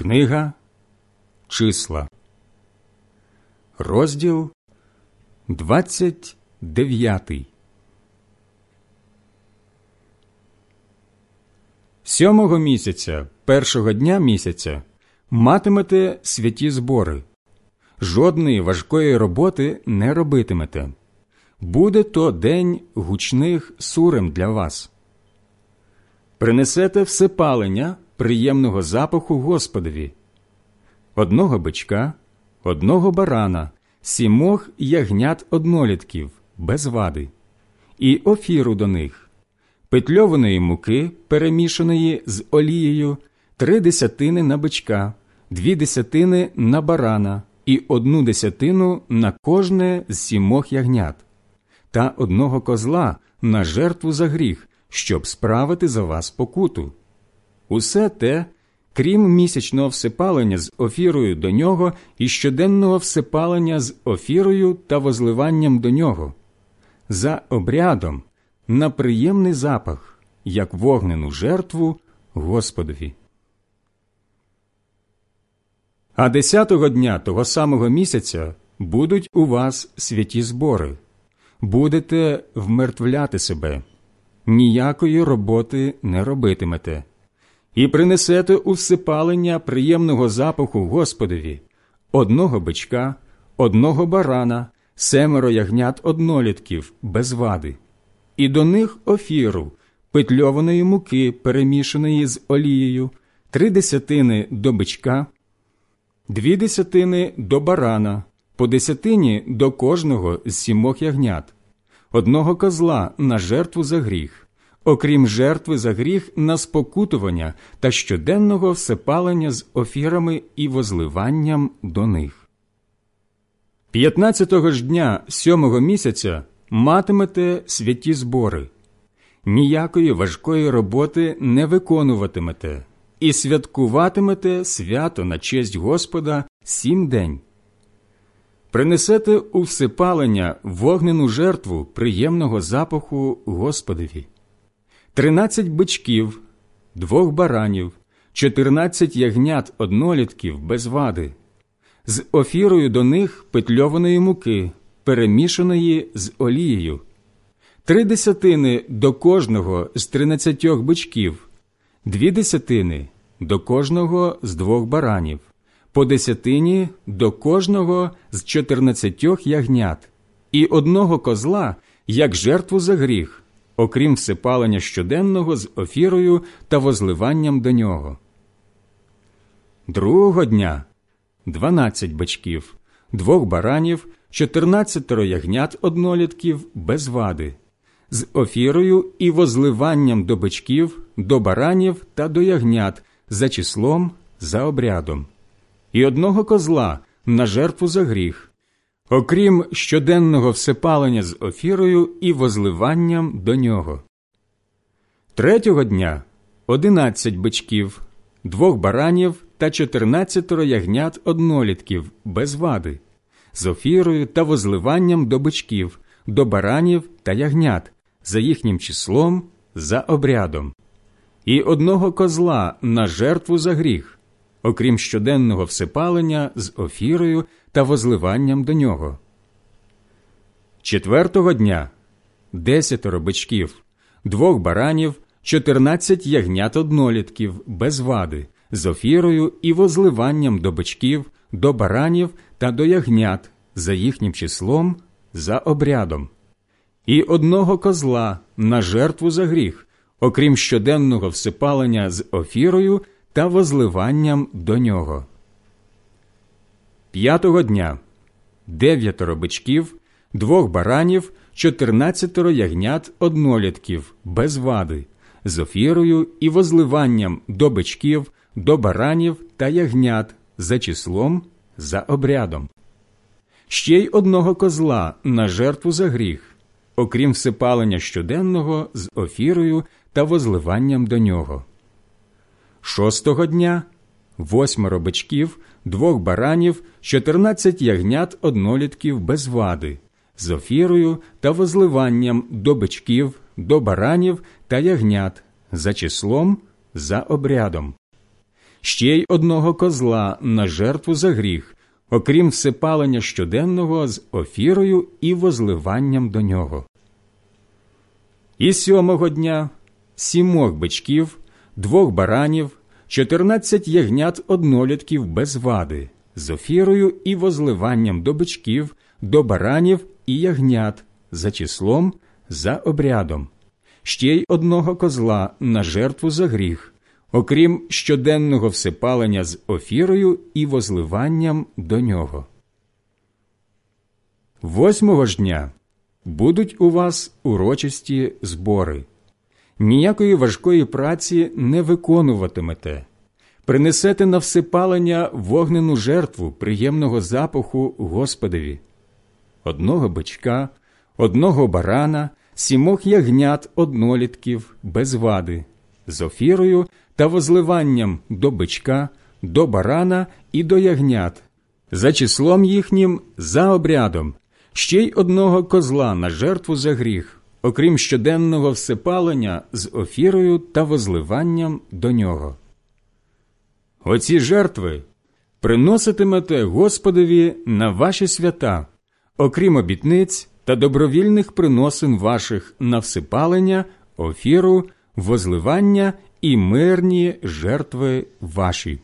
Книга Числа, розділ 29. Сьомого місяця, першого дня місяця, матимете святі збори. Жодної важкої роботи не робитимете. Буде то день гучних сурем для вас. Принесете всепалення приємного запаху Господові, одного бичка, одного барана, сімох ягнят однолітків, без вади, і офіру до них, петльованої муки, перемішаної з олією, три десятини на бичка, дві десятини на барана і одну десятину на кожне з сімох ягнят, та одного козла на жертву за гріх, щоб справити за вас покуту. Усе те, крім місячного всепалення з офірою до нього і щоденного всепалення з офірою та возливанням до нього, за обрядом на приємний запах, як вогнену жертву Господові. А десятого дня того самого місяця будуть у вас святі збори, будете вмертвляти себе, ніякої роботи не робитимете і принесете у всипалення приємного запаху Господові одного бичка, одного барана, семеро ягнят однолітків без вади, і до них офіру, петльованої муки, перемішаної з олією, три десятини до бичка, дві десятини до барана, по десятині до кожного з сімох ягнят, одного козла на жертву за гріх окрім жертви за гріх на спокутування та щоденного всепалення з офірами і возливанням до них. П'ятнадцятого ж дня сьомого місяця матимете святі збори, ніякої важкої роботи не виконуватимете і святкуватимете свято на честь Господа сім день. Принесете у всепалення вогнену жертву приємного запаху Господові тринадцять бичків, двох баранів, чотирнадцять ягнят однолітків без вади, з офірою до них петльованої муки, перемішаної з олією, три десятини до кожного з тринадцятьох бичків, дві десятини до кожного з двох баранів, по десятині до кожного з чотирнадцятьох ягнят, і одного козла як жертву за гріх окрім всипалення щоденного з офірою та возливанням до нього. Другого дня дванадцять бачків, двох баранів, чотирнадцятеро ягнят однолітків без вади, з офірою і возливанням до бичків, до баранів та до ягнят за числом за обрядом, і одного козла на жертву за гріх окрім щоденного всепалення з офірою і возливанням до нього. Третього дня одинадцять бичків, двох баранів та чотирнадцятеро ягнят однолітків без вади, з офірою та возливанням до бичків, до баранів та ягнят, за їхнім числом, за обрядом, і одного козла на жертву за гріх, окрім щоденного всепалення з офірою та возливанням до нього. Четвертого дня десятеро бичків, двох баранів, чотирнадцять ягнят однолітків без вади, з офірою і возливанням до бичків, до баранів та до ягнят за їхнім числом, за обрядом, і одного козла на жертву за гріх, окрім щоденного всипалення з офірою та возливанням до нього. П'ятого дня дев'ятеро бичків, двох баранів, чотирнадцятеро ягнят однолітків без вади, з офірою і возливанням до бичків, до баранів та ягнят за числом, за обрядом. Ще й одного козла на жертву за гріх, окрім всипалення щоденного з офірою та возливанням до нього. Шостого дня восьмеро бичків, двох баранів, чотирнадцять ягнят однолітків без вади, з офірою та возливанням до бичків, до баранів та ягнят, за числом, за обрядом. ще й одного козла на жертву за гріх, окрім всепалення щоденного з офірою і возливанням до нього. І сьомого дня сімох бичків, двох баранів, чотирнадцять ягнят однолітків без вади, з офірою і возливанням до бичків, до баранів і ягнят, за числом, за обрядом, ще й одного козла на жертву за гріх, окрім щоденного всепалення з офірою і возливанням до нього. Восьмого ж дня будуть у вас урочисті збори. Ніякої важкої праці не виконуватимете, принесете на всепалення вогнену жертву приємного запаху Господові, одного бичка, одного барана, сімох ягнят однолітків без вади, з офірою та возливанням до бичка, до барана і до ягнят, за числом їхнім за обрядом, ще й одного козла на жертву за гріх, окрім щоденного всепалення з офірою та возливанням до нього. Оці жертви приноситимете Господові на ваші свята, окрім обітниць та добровільних приносин ваших на всипалення, офіру, возливання і мирні жертви ваші.